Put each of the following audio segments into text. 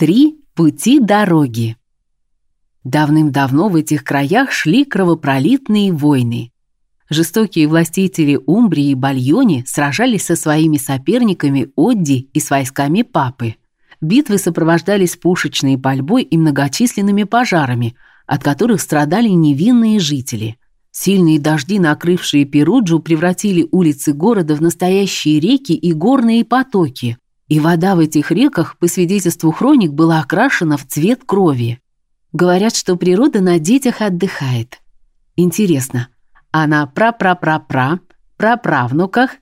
Три пути дороги. Давным-давно в этих краях шли кровопролитные войны. Жестокие властители Умбрии и Бальони сражались со своими соперниками Одди и с войсками Папы. Битвы сопровождались пушечной пальбой и многочисленными пожарами, от которых страдали невинные жители. Сильные дожди, накрывшие Перуджу, превратили улицы города в настоящие реки и горные потоки – и вода в этих реках, по свидетельству хроник, была окрашена в цвет крови. Говорят, что природа на детях отдыхает. Интересно, а на пра-пра-пра-пра, праправнуках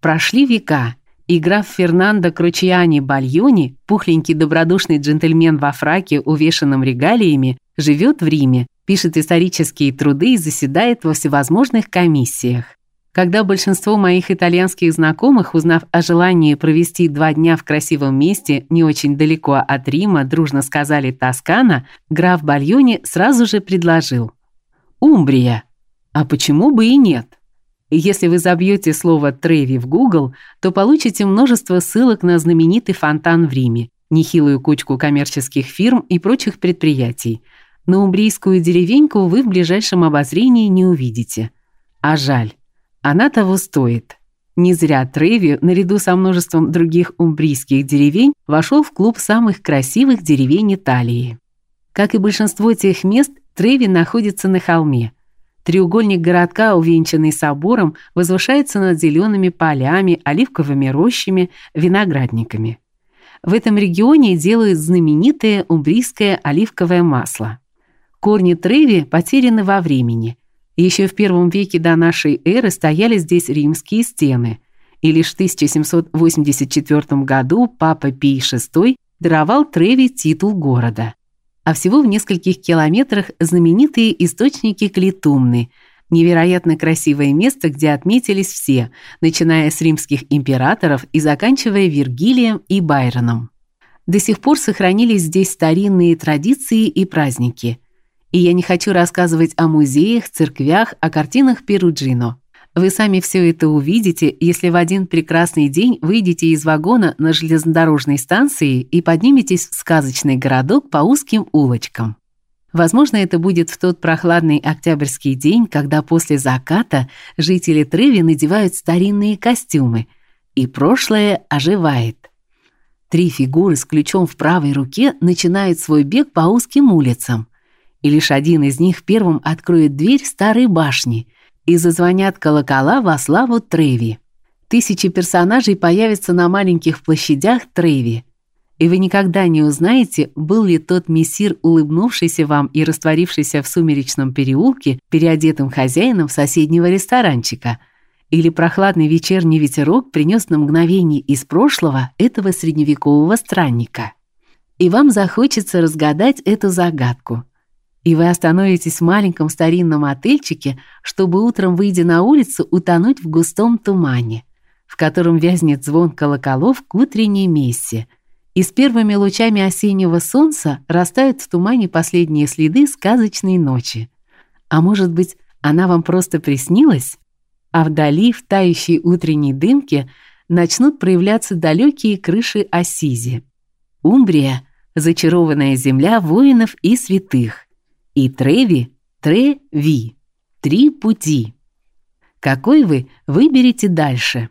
прошли века, и граф Фернандо Кручиани Бальони, пухленький добродушный джентльмен во фраке, увешанном регалиями, живет в Риме, пишет исторические труды и заседает во всевозможных комиссиях. Когда большинство моих итальянских знакомых, узнав о желании провести два дня в красивом месте не очень далеко от Рима, дружно сказали Тоскана, граф Бальони сразу же предложил: "Умбрия. А почему бы и нет?" Если вы забьете слово Треви в Google, то получите множество ссылок на знаменитый фонтан в Риме, нехилую кучку коммерческих фирм и прочих предприятий. Но умбрийскую деревеньку вы в ближайшем обозрении не увидите. А жаль. Она того стоит. Не зря Треви, наряду со множеством других умбрийских деревень, вошел в клуб самых красивых деревень Италии. Как и большинство тех мест, Треви находится на холме. Треугольник городка, увенчанный собором, возвышается над зелеными полями, оливковыми рощами, виноградниками. В этом регионе делают знаменитое умбрийское оливковое масло. Корни Треви потеряны во времени – еще в первом веке до нашей эры стояли здесь римские стены, и лишь в 1784 году папа Пий VI даровал Треви титул города. А всего в нескольких километрах знаменитые источники Клитумны, невероятно красивое место, где отметились все, начиная с римских императоров и заканчивая Вергилием и Байроном. До сих пор сохранились здесь старинные традиции и праздники. И я не хочу рассказывать о музеях, церквях, о картинах Перуджино. Вы сами все это увидите, если в один прекрасный день выйдете из вагона на железнодорожной станции и подниметесь в сказочный городок по узким улочкам. Возможно, это будет в тот прохладный октябрьский день, когда после заката жители Треви надевают старинные костюмы, и прошлое оживает. Три фигуры с ключом в правой руке начинают свой бег по узким улицам и лишь один из них первым откроет дверь старой башни, и зазвонят колокола во славу Треви. Тысячи персонажей появятся на маленьких площадях Треви, и вы никогда не узнаете, был ли тот мессир, улыбнувшийся вам и растворившийся в сумеречном переулке, переодетым хозяином соседнего ресторанчика, или прохладный вечерний ветерок принес на мгновение из прошлого этого средневекового странника. И вам захочется разгадать эту загадку – и вы остановитесь в маленьком старинном отельчике, чтобы утром, выйдя на улицу, утонуть в густом тумане, в котором вязнет звон колоколов к утренней мессе. И с первыми лучами осеннего солнца растают в тумане последние следы сказочной ночи. А может быть, она вам просто приснилась? А вдали, в тающей утренней дымке, начнут проявляться далекие крыши Ассизи. Умбрия — зачарованная земля воинов и святых — и Треви, Треви. Три пути. Какой вы выберете дальше?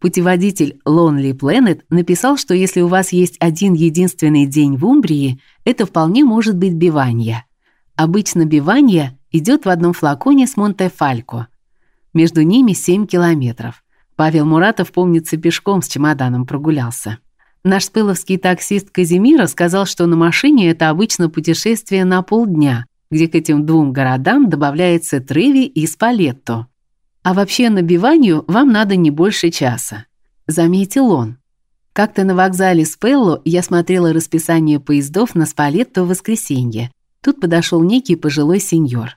Путеводитель Lonely Planet написал, что если у вас есть один единственный день в Умбрии, это вполне может быть биванья. Обычно биванья идет в одном флаконе с Монте-Фалько. Между ними 7 километров. Павел Муратов, помнится, пешком с чемоданом прогулялся. Наш спыловский таксист Казимира сказал, что на машине это обычно путешествие на полдня, где к этим двум городам добавляется Треви и Спалетто. А вообще на Биванью вам надо не больше часа, заметил он. Как-то на вокзале Спелло я смотрела расписание поездов на Спалетто в воскресенье. Тут подошел некий пожилой сеньор.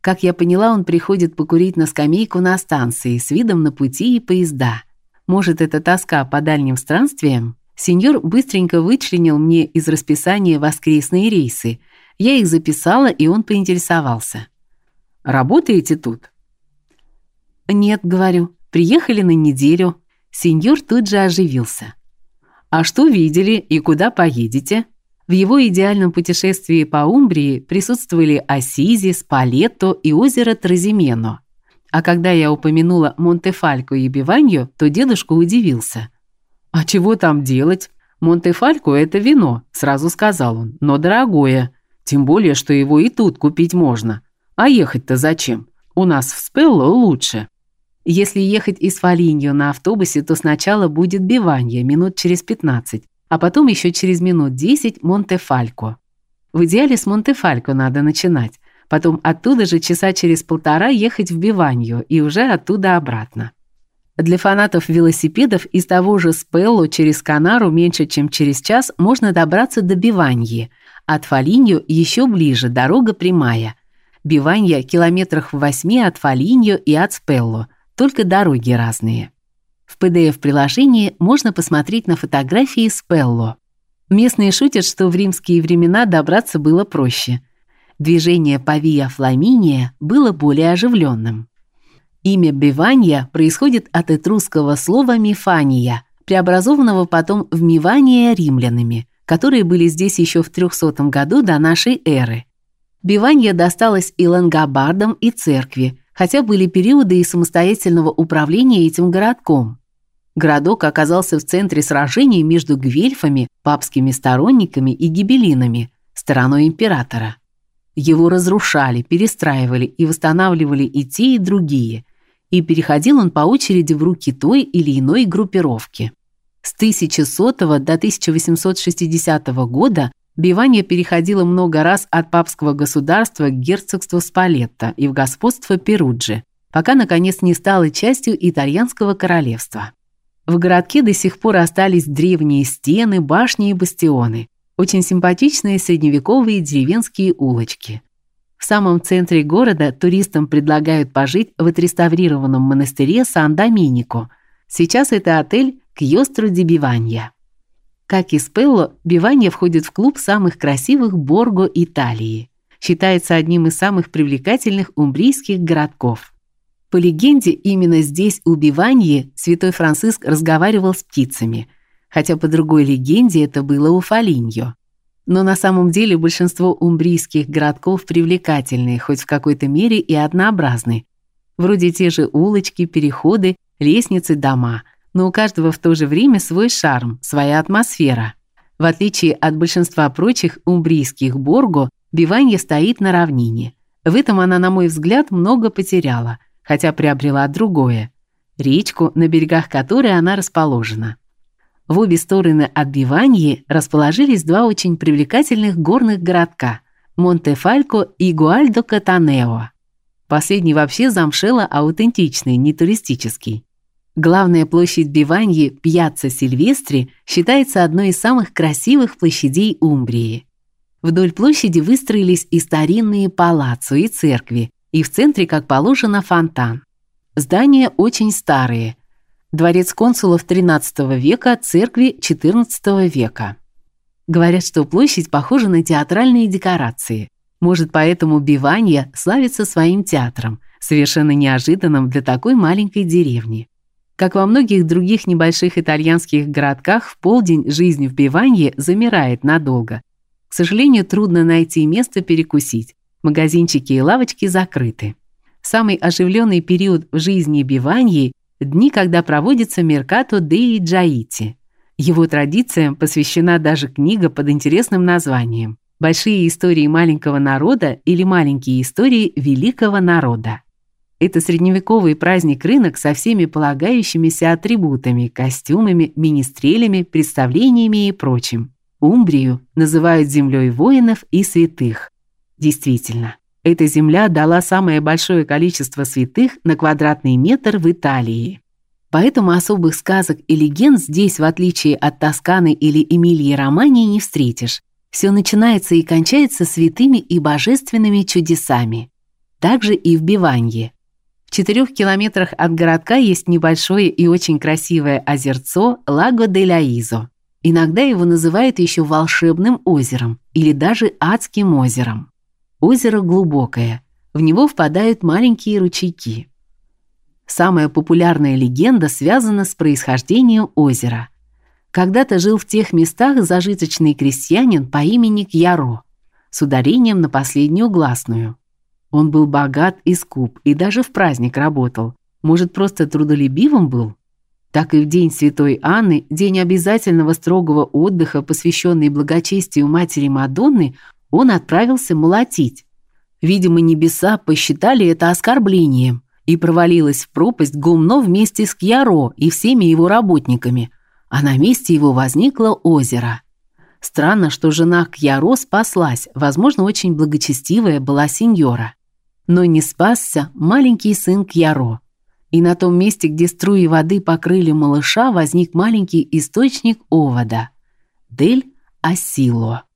Как я поняла, он приходит покурить на скамейку на станции с видом на пути и поезда. Может, это тоска по дальним странствиям? Сеньор быстренько вычленил мне из расписания воскресные рейсы, я их записала, и он поинтересовался. «Работаете тут?» «Нет», — говорю, — «приехали на неделю». Сеньор тут же оживился. «А что видели и куда поедете?» В его идеальном путешествии по Умбрии присутствовали Ассизи, Спалетто и озеро Тразимено. А когда я упомянула Монтефалько и Биваньо, то дедушка удивился. «А чего там делать? Монтефалько – это вино», – сразу сказал он, – «но дорогое. Тем более, что его и тут купить можно. А ехать-то зачем? У нас в Спелло лучше». Если ехать из Фолиньо на автобусе, то сначала будет Биванье минут через 15, а потом еще через минут 10 Монтефалько. В идеале с Монтефалько надо начинать, потом оттуда же часа через полтора ехать в Биваньо и уже оттуда обратно. Для фанатов велосипедов из того же Спелло через Канару меньше, чем через час можно добраться до Биваньи. От Фолиньо еще ближе, дорога прямая. Биванья километрах в восьми от Фолиньо и от Спелло, только дороги разные. В PDF-приложении можно посмотреть на фотографии Спелло. Местные шутят, что в римские времена добраться было проще. Движение по Виа Фламиния было более оживленным. Имя Биванья происходит от этрусского слова мифания, преобразованного потом в Мивания римлянами, которые были здесь еще в 300 году до нашей эры. Биванья досталось и лангобардам, и церкви, хотя были периоды и самостоятельного управления этим городком. Городок оказался в центре сражений между гвельфами, папскими сторонниками и гибелинами, стороной императора. Его разрушали, перестраивали и восстанавливали и те, и другие, и переходил он по очереди в руки той или иной группировки. С 1100 до 1860 года Биванья переходила много раз от папского государства к герцогству Спалетто и в господство Перуджи, пока наконец не стала частью итальянского королевства. В городке до сих пор остались древние стены, башни и бастионы, очень симпатичные средневековые деревенские улочки. В самом центре города туристам предлагают пожить в отреставрированном монастыре Сан-Доминико. Сейчас это отель Кьостро ди Биванья. Как и Спелло, Биванья входит в клуб самых красивых Борго Италии. Считается одним из самых привлекательных умбрийских городков. По легенде, именно здесь, у Биваньи, святой Франциск разговаривал с птицами, хотя по другой легенде это было у Фолиньо. Но на самом деле большинство умбрийских городков привлекательные, хоть в какой-то мере и однообразны. Вроде те же улочки, переходы, лестницы, дома, но у каждого в то же время свой шарм, своя атмосфера. В отличие от большинства прочих умбрийских борго, Биванья стоит на равнине. В этом она, на мой взгляд, много потеряла – хотя приобрела другое речку, на берегах которой она расположена. В обе стороны от Биваньи расположились два очень привлекательных горных городка Монтефалько и Гуальдо-Катанео. Последний вообще замшело аутентичный, не туристический. Главная площадь Биваньи, Пьяцца Сильвестри, считается одной из самых красивых площадей Умбрии. Вдоль площади выстроились и старинные палаццо и церкви, и в центре, как положено, фонтан. Здания очень старые. Дворец консулов XIII века, церкви XIV века. Говорят, что площадь похожа на театральные декорации. Может, поэтому Биванья славится своим театром, совершенно неожиданным для такой маленькой деревни. Как во многих других небольших итальянских городках, в полдень жизнь в Биванье замирает надолго. К сожалению, трудно найти место перекусить. Магазинчики и лавочки закрыты. Самый оживленный период в жизни Биваньи – дни, когда проводится Меркато Деи Джаити. Его традициям посвящена даже книга под интересным названием «Большие истории маленького народа» или «Маленькие истории великого народа». Это средневековый праздник-рынок со всеми полагающимися атрибутами, костюмами, министрелями, представлениями и прочим. Умбрию называют землей воинов и святых. Действительно, эта земля дала самое большое количество святых на квадратный метр в Италии. Поэтому особых сказок и легенд здесь, в отличие от Тосканы или Эмилии-Романии, не встретишь. Все начинается и кончается святыми и божественными чудесами. Также и в Биванье. В четырех километрах от городка есть небольшое и очень красивое озерцо Лаго де ла Изо. Иногда его называют еще волшебным озером или даже адским озером. Озеро глубокое, в него впадают маленькие ручейки. Самая популярная легенда связана с происхождением озера. Когда-то жил в тех местах зажиточный крестьянин по имени Кьяро, с ударением на последнюю гласную. Он был богат и скуп, и даже в праздник работал. Может, просто трудолюбивым был? Так и в день Святой Анны, день обязательного строгого отдыха, посвященный благочестию матери Мадонны, он отправился молотить. Видимо, небеса посчитали это оскорблением, и провалилась в пропасть гумно вместе с Кьяро и всеми его работниками, а на месте его возникло озеро. Странно, что жена Кьяро спаслась, возможно, очень благочестивая была сеньора. Но не спасся маленький сын Кьяро. И на том месте, где струи воды покрыли малыша, возник маленький источник овода – Дель Асило.